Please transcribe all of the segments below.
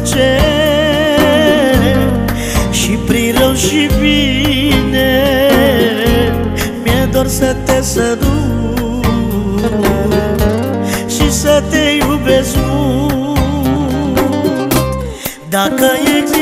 orice Și prin rău și bine Mi-e dor să te sărut Și să te iubesc mult. Dacă există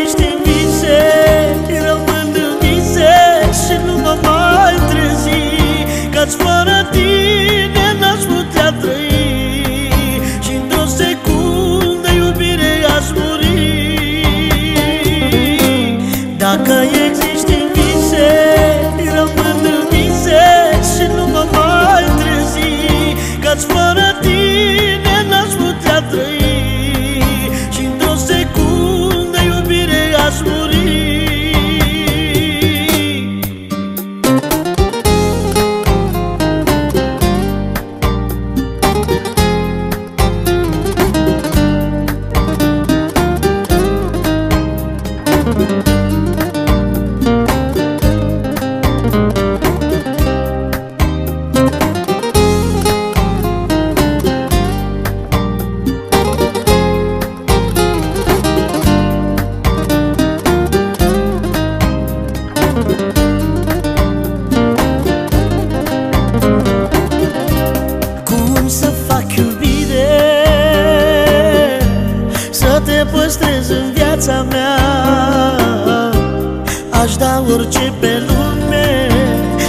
orice pe lume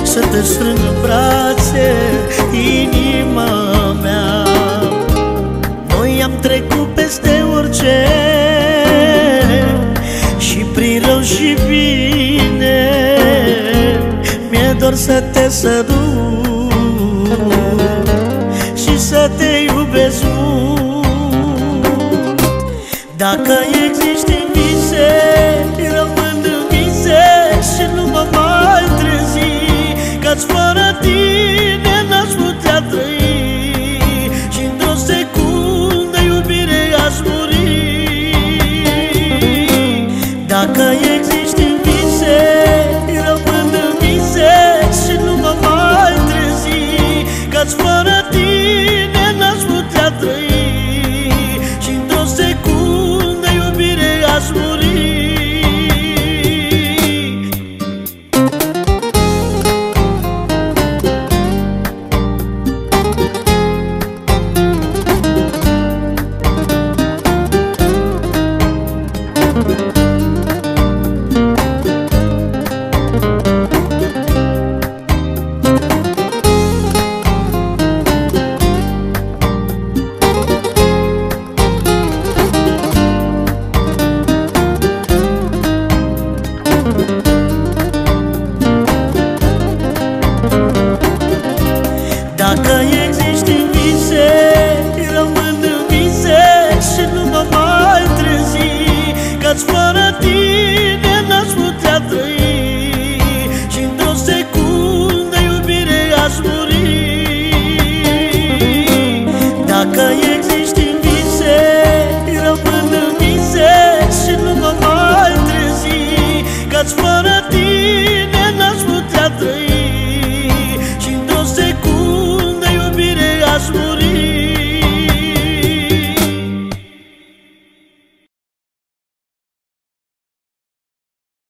Să te strâng în brațe inima mea. Noi am trecut peste orice Și prin rău și bine. Mi-e dor să te sărut Și să te iubesc. What.